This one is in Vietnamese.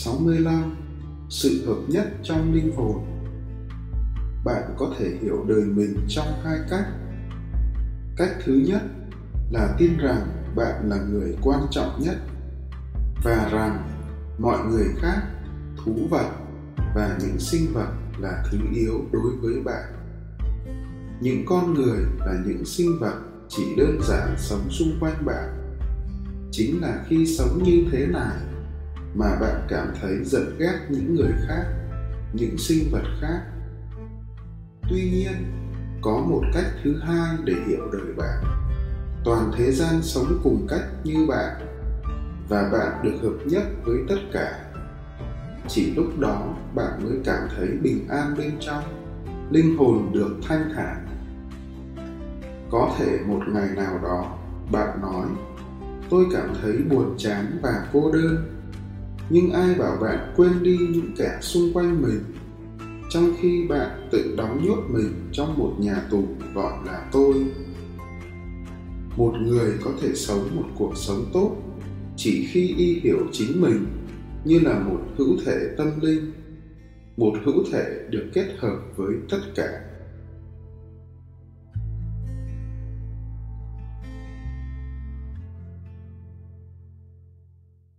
65 Sự hợp nhất trong linh hồn Bạn có thể hiểu đời mình trong hai cách. Cách thứ nhất là tin rằng bạn là người quan trọng nhất và rằng mọi người khác, thú vật và những sinh vật là thứ yếu đối với bạn. Những con người và những sinh vật chỉ đơn giản sống xung quanh bạn. Chính là khi sống như thế này mà bạn cảm thấy giận ghét những người khác, những sinh vật khác. Tuy nhiên, có một cách thứ hai để hiểu đời bạn. Toàn thế gian sống cùng cách như bạn, và bạn được hợp nhất với tất cả. Chỉ lúc đó bạn mới cảm thấy bình an bên trong, linh hồn được thanh thản. Có thể một ngày nào đó, bạn nói, tôi cảm thấy buồn chán và cô đơn nhưng ai bảo bạn quên đi những kẻ xung quanh mình? Trong khi bạn tự đóng nhốt mình trong một nhà tù gọi là tôi. Một người có thể sống một cuộc sống tốt chỉ khi y hiểu chính mình như là một hữu thể tâm linh, một hữu thể được kết hợp với tất cả